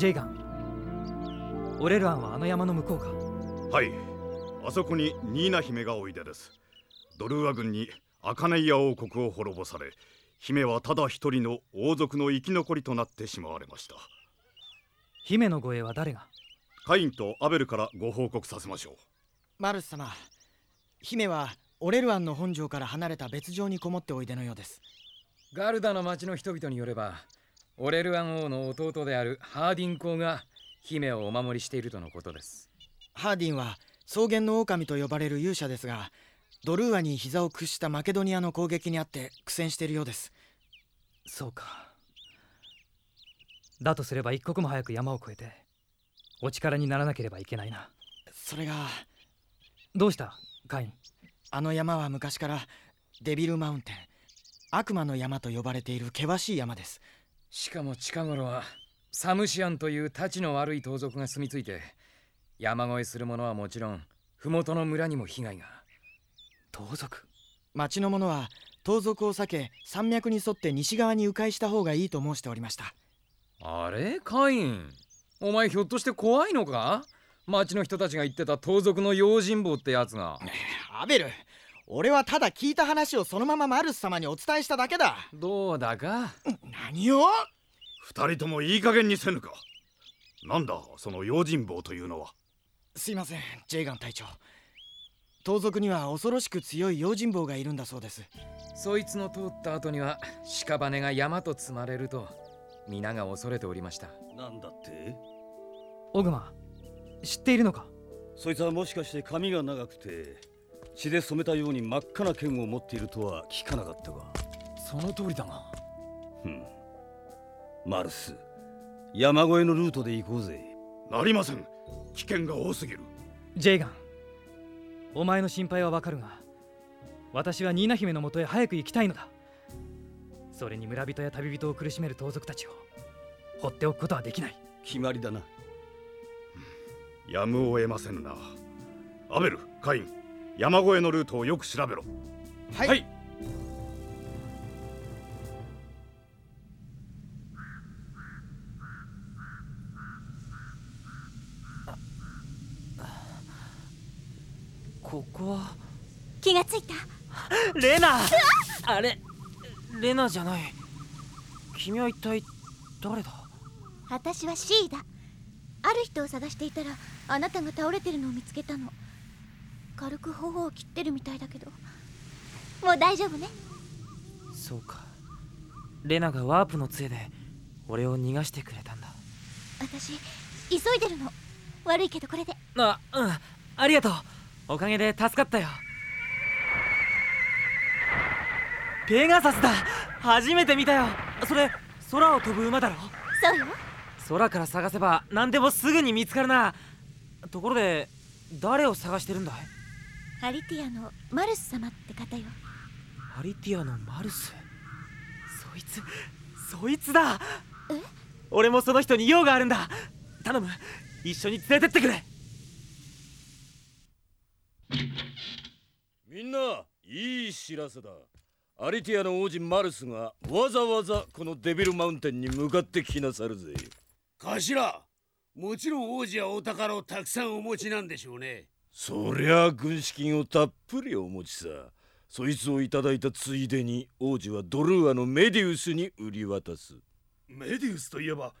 ジェイガン。オレルアンはあの山の向こうか。はい。あそこにニーナ姫がおいでです。ドルーア軍にアカネイア王国を滅ぼされ姫はただ一人の王族の生き残りとなってしまわれました。姫の護衛は誰が？カインとアベルからご報告させましょう。マルス様姫はオレルアンの本城から離れた別城にこもっておいでのようです。ガルダの町の人々によればオレルアン王の弟であるハーディン公が姫をお守りしているとのことです。ハーディンは草原の狼と呼ばれる勇者ですがドルーアに膝を屈したマケドニアの攻撃にあって苦戦しているようです。そうか。だとすれば一刻も早く山を越えてお力にならなければいけないな。それがどうしたカイン？あの山は昔からデビルマウンテン悪魔の山と呼ばれている険しい山ですしかも近頃はサムシアンという太刀の悪い盗賊が住み着いて山越えする者はもちろん麓の村にも被害が。盗賊？町の者は盗賊を避け山脈に沿って西側に迂回した方がいいと申しておりました。あれ？カイン？お前ひょっとして怖いのか？町の人たちが言ってた盗賊の用心棒ってやつが。アベル俺はただ聞いた話をそのままマルス様にお伝えしただけだ。どうだか？何を？二人ともいい加減にせぬか？なんだその用心棒というのは？すいませんジェイガン隊長。盗賊には恐ろしく強い用心棒がいるんだそうです。そいつの通った後には屍が山と積まれると皆が恐れておりました。なんだって？オグマ知っているのか？そいつはもしかして髪が長くて血で染めたように真っ赤な剣を持っているとは聞かなかったが。その通りだがふん。マルス山越えのルートで行こうぜ。なりません。危険が多すぎる。ジェイガンお前の心配はわかるが私はニーナ姫のもとへ早く行きたいのだ。それに村人や旅人を苦しめる盗賊たちを放っておくことはできない。決まりだな。やむを得ませぬな。アベルカイン山越えのルートをよく調べろ。はい、はい。ここは？気がついた。レナ。あれレナじゃない。君は一体誰だ？私はシーだある人を探していたらあなたが倒れてるのを見つけたの軽く頬を切ってるみたいだけど。もう大丈夫ね？そうか。レナがワープの杖で俺を逃がしてくれたんだ。私急いでるの。悪いけどこれで。あうん。ありがとう。おかげで助かったよ。ペガサスだ。初めて見たよ。それ空を飛ぶ馬だろ？そうよ。空から探せば何でもすぐに見つかるな。ところで誰を探してるんだい？ハリティアのマルス様って方よ。ハリティアのマルス？そいつそいつだ！え俺もその人に用があるんだ！頼む一緒に連れてってくれ！みんないい知らせだ。アリティアの王子マルスがわざわざこのデビルマウンテンに向かってきなさるぜ。頭。もちろん王子はお宝をたくさんお持ちなんでしょうねそりゃあ軍資金をたっぷりお持ちさ。そいつをいただいたついでに王子はドルーアのメディウスに売り渡す。メディウスといえば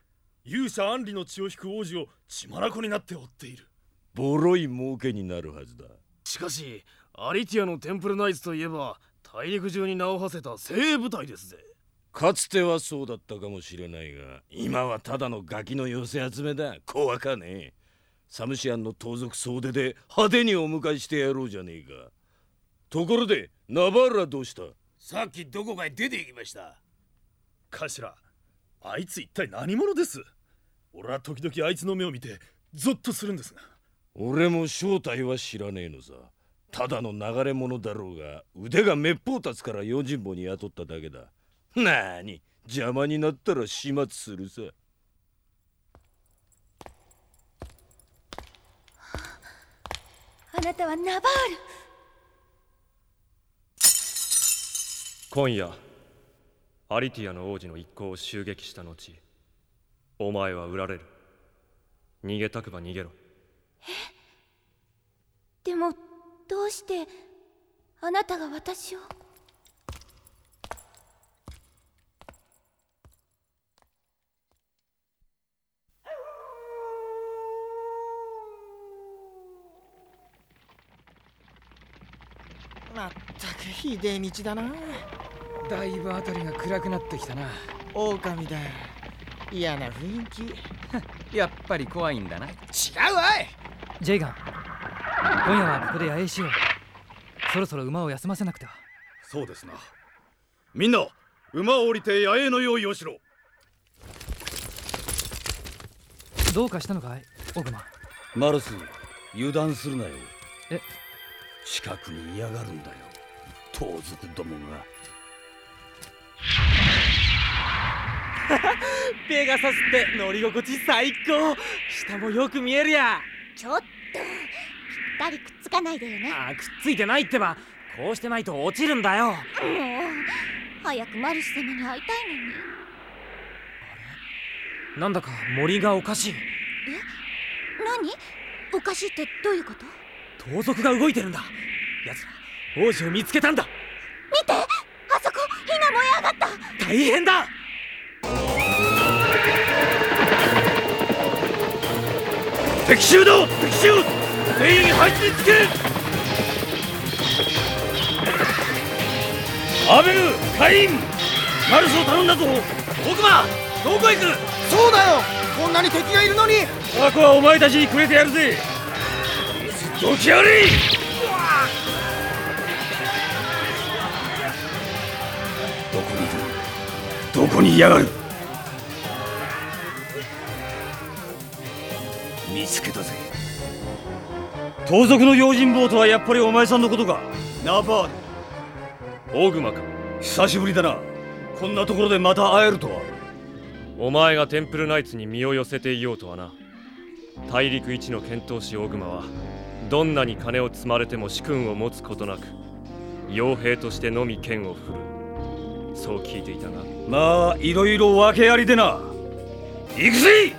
勇者アンリの血を引く王子を血眼になって追っている。ボロい儲けになるはずだ。しかしアリティアのテンプルナイツといえば大陸中に名を馳せた精鋭部隊ですぜ。かつてはそうだったかもしれないが今はただのガキの寄せ集めだ。怖かねえサムシアンの盗賊総出で派手にお迎えしてやろうじゃねえか。ところでナバールはどうした？さっきどこかへ出て行きました。頭あいつ一体何者です？俺は時々あいつの目を見てゾッとするんですが。俺も正体は知らねえのさ。ただの流れ者だろうが腕がめっぽう立つから用心棒に雇っただけだ。なーに邪魔になったら始末するさあなたはナバール。今夜アリティアの王子の一行を襲撃した後お前は売られる。逃げたくば逃げろ。でもどうしてあなたが私を？ったくひでえ道だな。だいぶ辺りが暗くなってきたな。狼だ。嫌な雰囲気。やっぱり怖いんだな。違うわい。ジェイガン今夜はここで野営しよう。そろそろ馬を休ませなくては。そうですな。みんな馬を降りて野営の用意をしろ。どうかしたのかいオグマ。マルス油断するなよ。え？近くに嫌がるんだよ盗賊どもがペガサスって乗り心地最高。下もよく見えるや。ちょっとぴったりくっつかないでよね。あくっついてないってば。こうしてないと落ちるんだよ。もう早くマルシ様に会いたいのに。なんだか森がおかしい。え？何？おかしいってどういうこと？盗賊が動いてるんだ。奴ら王子を見つけたんだ。見てあそこ火が燃え上がった。大変だ。敵襲だ。敵襲。全員配置につけアベルカイン。マルスを頼んだぞ。奥間どこ行く。そうだよ。こんなに敵がいるのに。過去はお前たちにくれてやるぜ。どきあれどこにいやがる？見つけたぜ。盗賊の用心棒とはやっぱりお前さんのことか？ナバールオグマか。久しぶりだな。こんなところでまた会えるとは。お前がテンプルナイツに身を寄せていようとはな。大陸一の剣闘士オグマはどんなに金を積まれても主君を持つことなく傭兵としてのみ剣を振るそう聞いていたがまあいろいろ訳ありでな。行くぜ!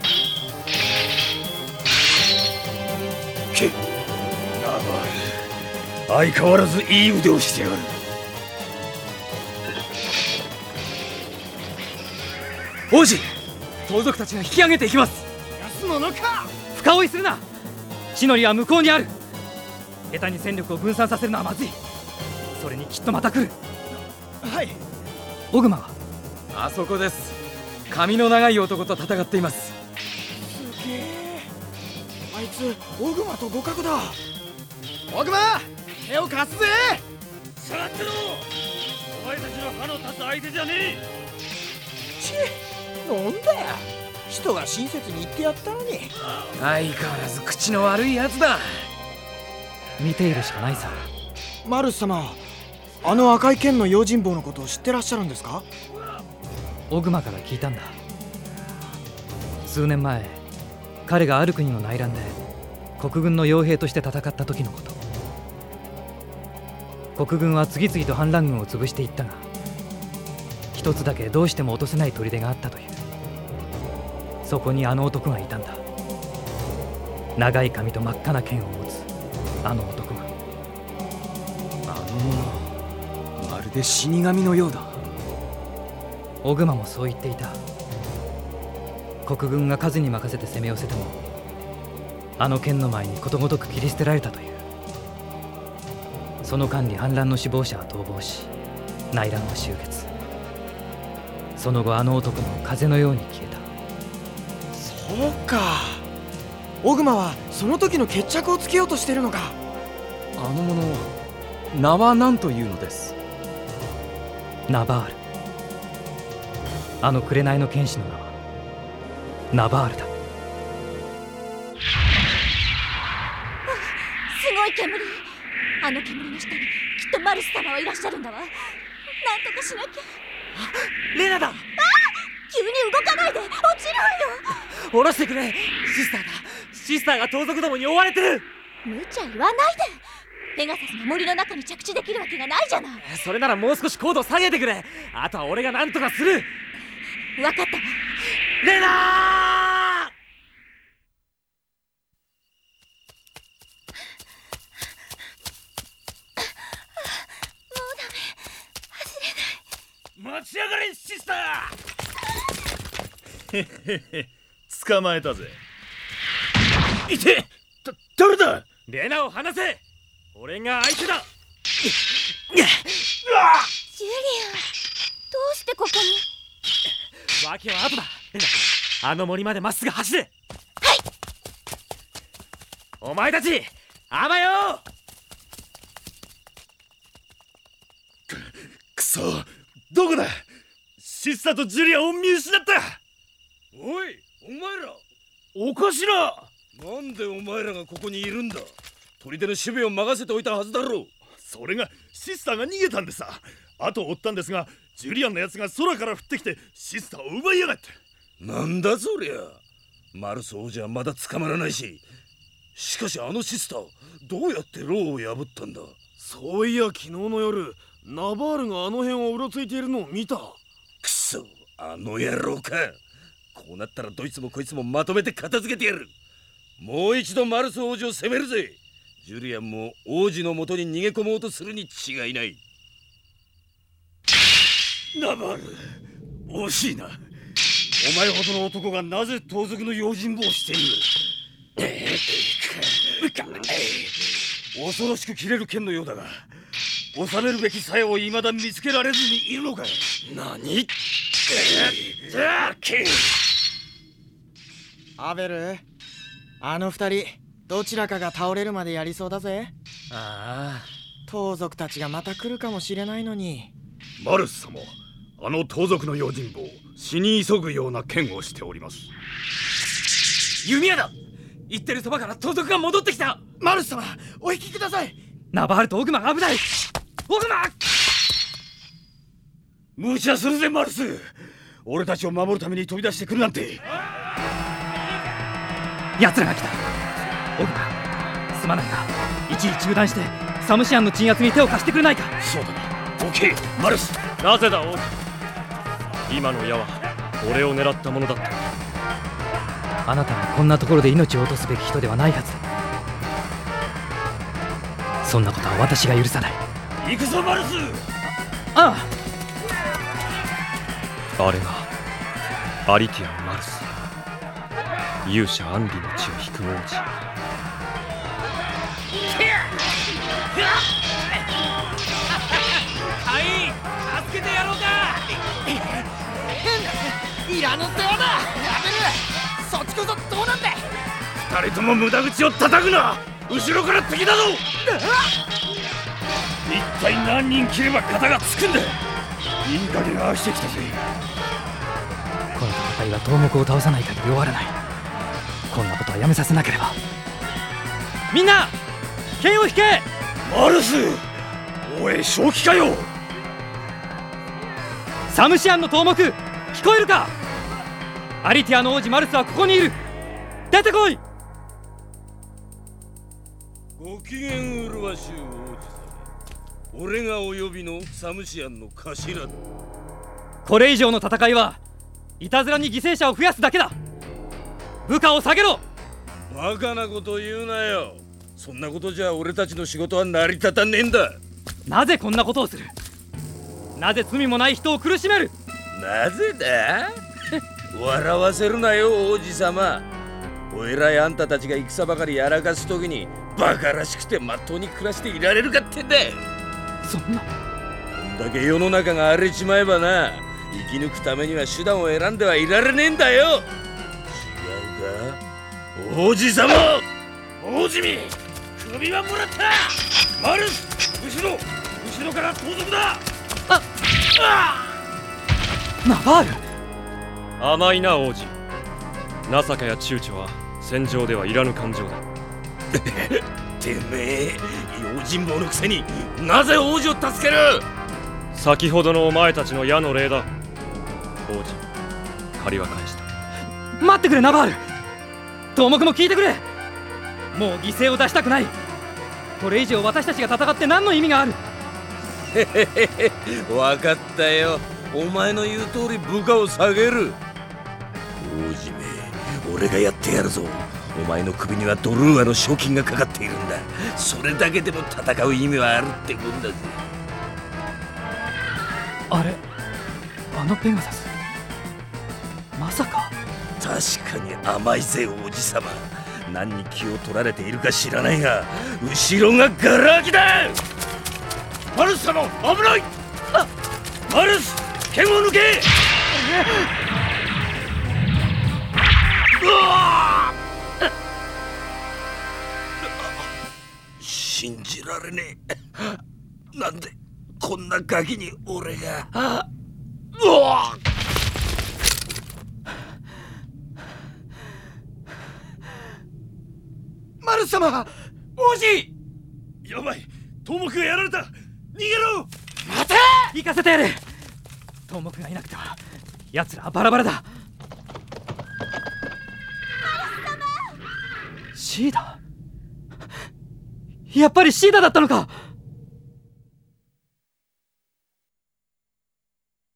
け!ナバール相変わらずいい腕をしてやがる。王子盗賊たちが引き上げていきます。安物か!深追いするな!地の利は向こうにある!下手に戦力を分散させるのはまずい。それにきっとまた来る。はいオグマはあそこです。髪の長い男と戦っています。すげえ。あいつオグマと互角だ。オグマ手を貸すぜ。下がってろ。お前たちの歯の立つ相手じゃねえ。ちなんだよ。人が親切に言ってやったのに。相変わらず口の悪いやつだ。見ているしかないさ。マルス様あの赤い剣の用心棒のことを知ってらっしゃるんですか？オグマから聞いたんだ。数年前彼がある国の内乱で国軍の傭兵として戦った時のこと。国軍は次々と反乱軍を潰していったが一つだけどうしても落とせない砦があったという。そこにあの男がいたんだ。長い髪と真っ赤な剣を持つあの男。で死神のようだ。オグマもそう言っていた。国軍が数に任せて攻め寄せてもあの剣の前にことごとく切り捨てられたという。その間に反乱の首謀者は逃亡し内乱は終結。その後あの男も風のように消えた。そうか。オグマはその時の決着をつけようとしてるのか。あの者名は何というのです？ナバール。あの紅の剣士の名はナバールだ。すごい煙。あの煙の下にきっとマルス様はいらっしゃるんだわ。なんとかしなきゃ。レナだ。あ急に動かないで。落ちるわよ。下ろしてくれ。シスターがシスターが盗賊どもに追われてる。無茶言わないでペガサスが森の中に着地できるわけがないじゃない。それならもう少し高度下げてくれ。あとは俺が何とかする。分かったわ。レナー！持ち上がれシスター！捕まえたぜ。い。て誰だ？レナを離せ！俺が相手だ。ジュリアンどうしてここに？訳は後だ。あの森までまっすぐ走れ。はい。お前たちあばよくそどこだ？シッサとジュリアを見失った。おいお前ら。お頭なんでお前らがここにいるんだ？砦の守備を任せておいたはずだろう。それがシスターが逃げたんですさ。後を追ったんですがジュリアンのやつが空から降ってきてシスターを奪いやがって。なんだそりゃ。マルス王子はまだ捕まらないし。しかしあのシスターどうやって牢を破ったんだ。そういや昨日の夜ナバールがあの辺をうろついているのを見た。くそあの野郎か。こうなったらどいつもこいつもまとめて片付けてやる。もう一度マルス王子を攻めるぜジュリアンも王子のもとに逃げ込もうとするに違いない。ナバール惜しいな。お前ほどの男がなぜ盗賊の用心棒をしている？恐ろしく切れる剣のようだが収めるべき鞘を未だ見つけられずにいるのか。何？アベルあの二人どちらかが倒れるまでやりそうだぜ。ああ。盗賊たちがまた来るかもしれないのに。マルス様あの盗賊の用心棒死に急ぐような剣をしております。弓矢だ。言ってるそばから盗賊が戻ってきた。マルス様お引きください。ナバールとオグマが危ない。オグマ！無茶するぜマルス。俺たちを守るために飛び出してくるなんて。奴らが来たオグマすまないが一時中断してサムシアンの鎮圧に手を貸してくれないか。そうだな。オッケー。マルス。なぜだ王子今の矢は俺を狙ったものだった。あなたはこんなところで命を落とすべき人ではないはずだ。そんなことは私が許さない。行くぞマルス。ああ。れがアリティアン・マルス。勇者アンリの血を引く王子いらぬ世話だやめる。そっちこそどうなんだ二人とも無駄口を叩くな。後ろから敵だぞ一体何人切れば肩がつくんだ。いい加減合わしてきたぜ。この戦いは東木を倒さない限り終わらない。こんなことはやめさせなければ。みんな剣を引け。マルスおい正気かよ。サムシアンの頭目聞こえるかアリティアの王子マルスはここにいる。出てこい。ご機嫌麗しゅう王子様。俺がお呼びのサムシアンの頭。だこれ以上の戦いはいたずらに犠牲者を増やすだけだ。部下を下げろ。バカなこと言うなよ。そんなことじゃ俺たちの仕事は成り立たねえんだ。なぜこんなことをする。なぜ罪もない人を苦しめる。なぜだ？笑わせるなよ王子様。お偉いあんたたちが戦ばかりやらかす時にバカらしくてまっとうに暮らしていられるかってんだ。そんな。こんだけ世の中が荒れちまえばな生き抜くためには手段を選んではいられねえんだよ。違うか？王子様！王子め首はもらった！マル！ス後ろ！後ろから盗賊だ！ああ！ナバール甘いな王子。情けや躊躇は戦場ではいらぬ感情だ。てめえ用心棒のくせになぜ王子を助ける？先ほどのお前たちの矢の礼だ。王子借りは返した。待ってくれナバール。頭目も聞いてくれ。もう犠牲を出したくない。これ以上私たちが戦って何の意味がある？分かったよ。お前の言う通り部下を下げる俺がやってやるぞ。お前の首にはドルーアの賞金がかかっているんだ。それだけでも戦う意味はあるってもんだぜ。あれ？あのペガサス？まさか？確かに甘いぜ王子様。何に気を取られているか知らないが後ろがガラ空きだ！マルス様危ない！マルス剣を抜け信じられねえ。なんでこんなガキに俺が。うわマルス様王子。やばい。頭目がやられた。逃げろ。待て。行かせてやる。頭目がいなくては奴らはバラバラだシーダ。やっぱりシーダだったのか。